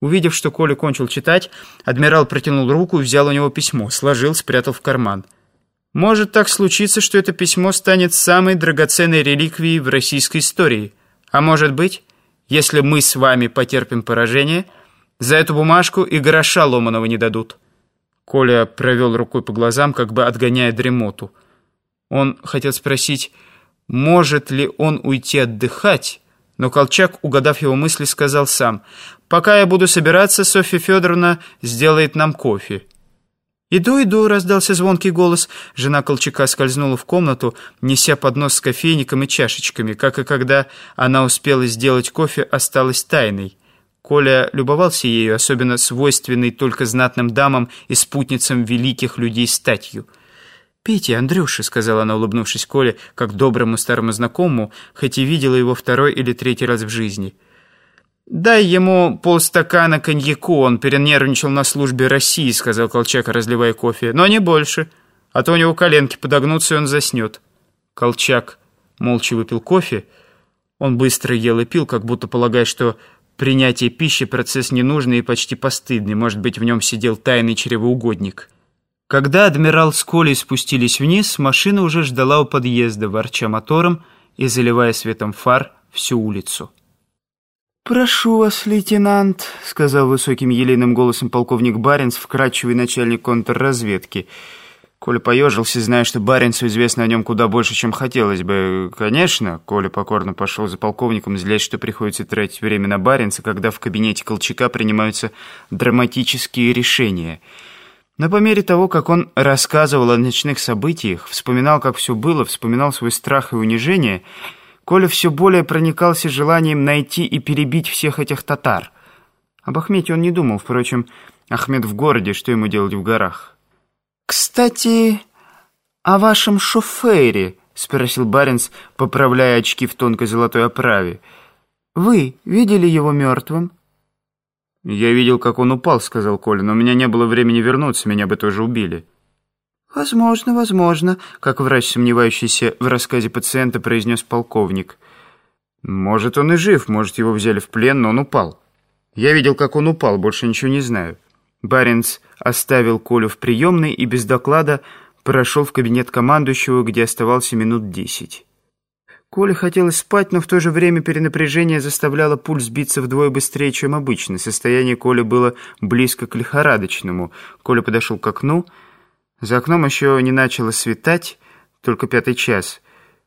Увидев, что Коля кончил читать, адмирал протянул руку и взял у него письмо, сложил, спрятал в карман. Может так случиться, что это письмо станет самой драгоценной реликвией в российской истории. А может быть, если мы с вами потерпим поражение, за эту бумажку и гроша ломаного не дадут. Коля провел рукой по глазам, как бы отгоняя дремоту. Он хотел спросить, может ли он уйти отдыхать, но Колчак, угадав его мысли, сказал сам, «Пока я буду собираться, Софья Федоровна сделает нам кофе». «Иду, иду», — раздался звонкий голос. Жена Колчака скользнула в комнату, неся поднос с кофейником и чашечками. Как и когда она успела сделать кофе, осталась тайной. Коля любовался ею, особенно свойственной только знатным дамам и спутницам великих людей статью. «Пейте, Андрюша», — сказала она, улыбнувшись Коле, как доброму старому знакомому, хоть и видела его второй или третий раз в жизни. «Дай ему полстакана коньяку, он перенервничал на службе России», — сказал Колчак, разливая кофе. «Но не больше, а то у него коленки подогнутся, и он заснет». Колчак молча выпил кофе. Он быстро ел и пил, как будто полагая, что принятие пищи процесс ненужный и почти постыдный. Может быть, в нем сидел тайный чревоугодник. Когда адмирал с Колей спустились вниз, машина уже ждала у подъезда, ворча мотором и заливая светом фар всю улицу. «Прошу вас, лейтенант», — сказал высоким елейным голосом полковник Баренц, вкрадчивый начальник контрразведки. Коля поежился, зная, что Баренцу известно о нем куда больше, чем хотелось бы. Конечно, Коля покорно пошел за полковником, злясь, что приходится тратить время на Баренца, когда в кабинете Колчака принимаются драматические решения — но по мере того, как он рассказывал о ночных событиях, вспоминал, как все было, вспоминал свой страх и унижение, Коля все более проникался желанием найти и перебить всех этих татар. Об Ахмете он не думал, впрочем, Ахмед в городе, что ему делать в горах? «Кстати, о вашем шофере», — спросил Баренц, поправляя очки в тонкой золотой оправе. «Вы видели его мертвым?» «Я видел, как он упал», — сказал Коля, «но у меня не было времени вернуться, меня бы тоже убили». «Возможно, возможно», — как врач, сомневающийся в рассказе пациента, произнес полковник. «Может, он и жив, может, его взяли в плен, но он упал. Я видел, как он упал, больше ничего не знаю». Баренц оставил Колю в приемной и без доклада прошел в кабинет командующего, где оставался минут десять. Коле хотелось спать, но в то же время перенапряжение заставляло пульс биться вдвое быстрее, чем обычно. Состояние Коли было близко к лихорадочному. Коля подошел к окну. За окном еще не начало светать, только пятый час.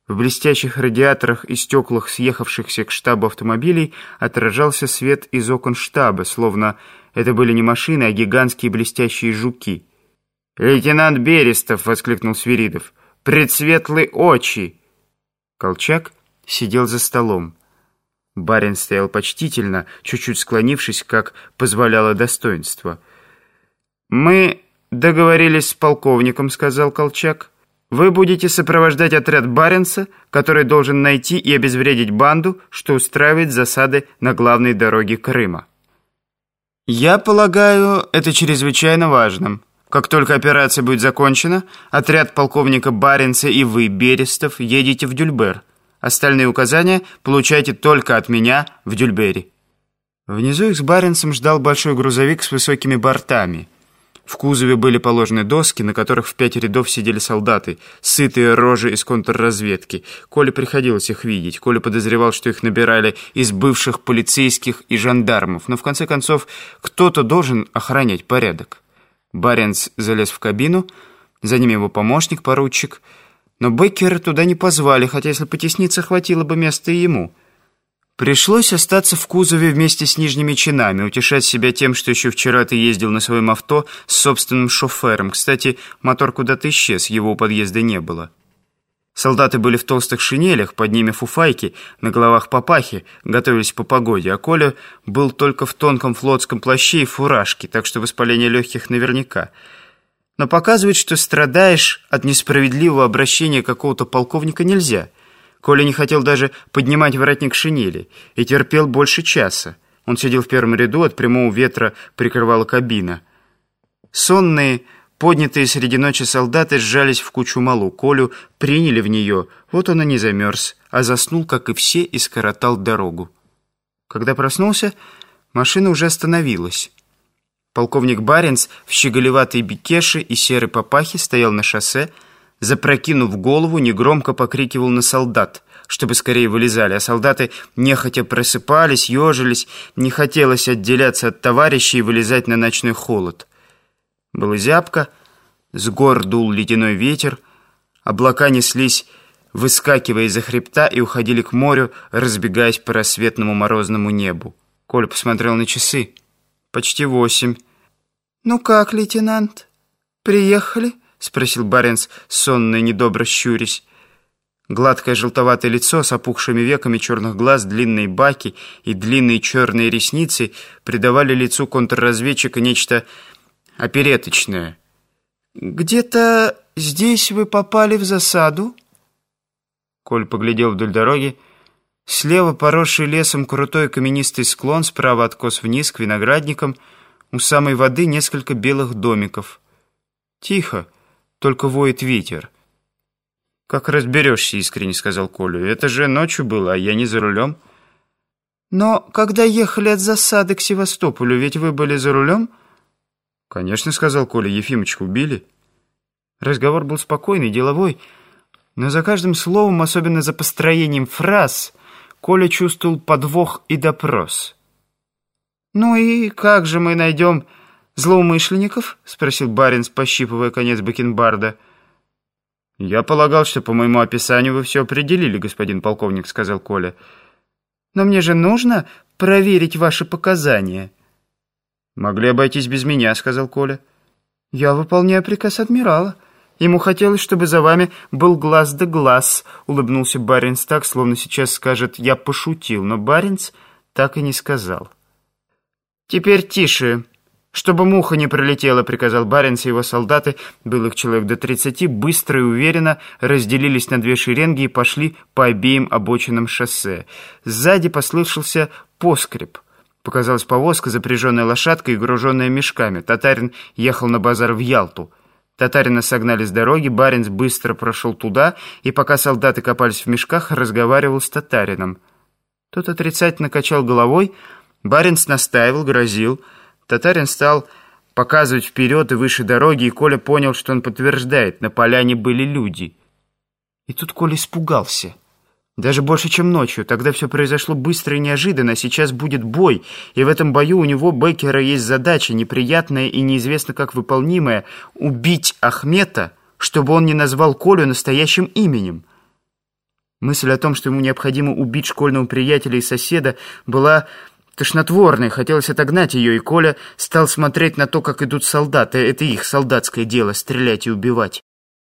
В блестящих радиаторах и стеклах съехавшихся к штабу автомобилей отражался свет из окон штаба, словно это были не машины, а гигантские блестящие жуки. «Лейтенант Берестов!» — воскликнул Свиридов. «Предсветлые очи!» Колчак сидел за столом. Барин стоял почтительно, чуть-чуть склонившись, как позволяло достоинство. «Мы договорились с полковником», — сказал Колчак. «Вы будете сопровождать отряд Баренца, который должен найти и обезвредить банду, что устраивает засады на главной дороге Крыма». «Я полагаю, это чрезвычайно важным». Как только операция будет закончена, отряд полковника Баренца и вы, Берестов, едете в Дюльбер. Остальные указания получайте только от меня в Дюльбере». Внизу их с Баренцем ждал большой грузовик с высокими бортами. В кузове были положены доски, на которых в пять рядов сидели солдаты, сытые рожи из контрразведки. Коле приходилось их видеть. Коля подозревал, что их набирали из бывших полицейских и жандармов. Но в конце концов, кто-то должен охранять порядок. Баренц залез в кабину, за ним его помощник, поручик. Но Беккера туда не позвали, хотя если потесниться, хватило бы места и ему. Пришлось остаться в кузове вместе с нижними чинами, утешать себя тем, что еще вчера ты ездил на своем авто с собственным шофером. Кстати, мотор куда-то исчез, его у подъезда не было. Солдаты были в толстых шинелях, под ними фуфайки, на головах папахи, готовились по погоде, а Коля был только в тонком флотском плаще и фуражке, так что воспаление легких наверняка. Но показывать, что страдаешь от несправедливого обращения какого-то полковника нельзя. Коля не хотел даже поднимать воротник шинели и терпел больше часа. Он сидел в первом ряду, от прямого ветра прикрывала кабина. Сонные Поднятые среди ночи солдаты сжались в кучу малу. Колю приняли в нее. Вот он и не замерз, а заснул, как и все, и скоротал дорогу. Когда проснулся, Машина уже остановилась. Полковник Баренц в щеголеватой бикеше и серой папахе стоял на шоссе, запрокинув голову, негромко покрикивал на солдат, чтобы скорее вылезали, а солдаты нехотя просыпались, ежились, не хотелось отделяться от товарищей и вылезать на ночной холод. Было зябко, с гор дул ледяной ветер, облака неслись, выскакивая из-за хребта и уходили к морю, разбегаясь по рассветному морозному небу. Коля посмотрел на часы. «Почти восемь». «Ну как, лейтенант, приехали?» — спросил Баренц, сонно и недобро щурясь. Гладкое желтоватое лицо с опухшими веками черных глаз, длинные баки и длинные черные ресницы придавали лицу контрразведчика нечто опереточное. «Где-то здесь вы попали в засаду?» Коль поглядел вдоль дороги. Слева поросший лесом крутой каменистый склон, справа откос вниз к виноградникам. У самой воды несколько белых домиков. Тихо, только воет ветер. «Как разберешься, искренне сказал Колю. Это же ночью было, а я не за рулем». «Но когда ехали от засады к Севастополю, ведь вы были за рулем?» «Конечно», — сказал Коля, — Ефимочку убили. Разговор был спокойный, деловой, но за каждым словом, особенно за построением фраз, Коля чувствовал подвох и допрос. «Ну и как же мы найдем злоумышленников?» — спросил Баринс, пощипывая конец бакенбарда. «Я полагал, что по моему описанию вы все определили, господин полковник», — сказал Коля. «Но мне же нужно проверить ваши показания». «Могли обойтись без меня», — сказал Коля. «Я выполняю приказ адмирала. Ему хотелось, чтобы за вами был глаз да глаз», — улыбнулся Баринс так, словно сейчас скажет «я пошутил», но Баринс так и не сказал. «Теперь тише», «Чтобы муха не пролетела», — приказал Баренц и его солдаты, был их человек до тридцати, быстро и уверенно разделились на две шеренги и пошли по обеим обочинам шоссе. Сзади послышался поскреб. Показалась повозка, запряженная лошадкой и груженная мешками. Татарин ехал на базар в Ялту. Татарина согнали с дороги, Баренц быстро прошел туда, и пока солдаты копались в мешках, разговаривал с татарином. Тот отрицательно качал головой, Баренц настаивал, грозил — Татарин стал показывать вперед и выше дороги, и Коля понял, что он подтверждает, на поляне были люди. И тут Коля испугался. Даже больше, чем ночью. Тогда все произошло быстро и неожиданно, сейчас будет бой, и в этом бою у него, Беккера, есть задача, неприятная и неизвестно как выполнимая, убить Ахмета, чтобы он не назвал Колю настоящим именем. Мысль о том, что ему необходимо убить школьного приятеля и соседа, была тошнотворной, хотелось отогнать ее, и Коля стал смотреть на то, как идут солдаты. Это их солдатское дело — стрелять и убивать.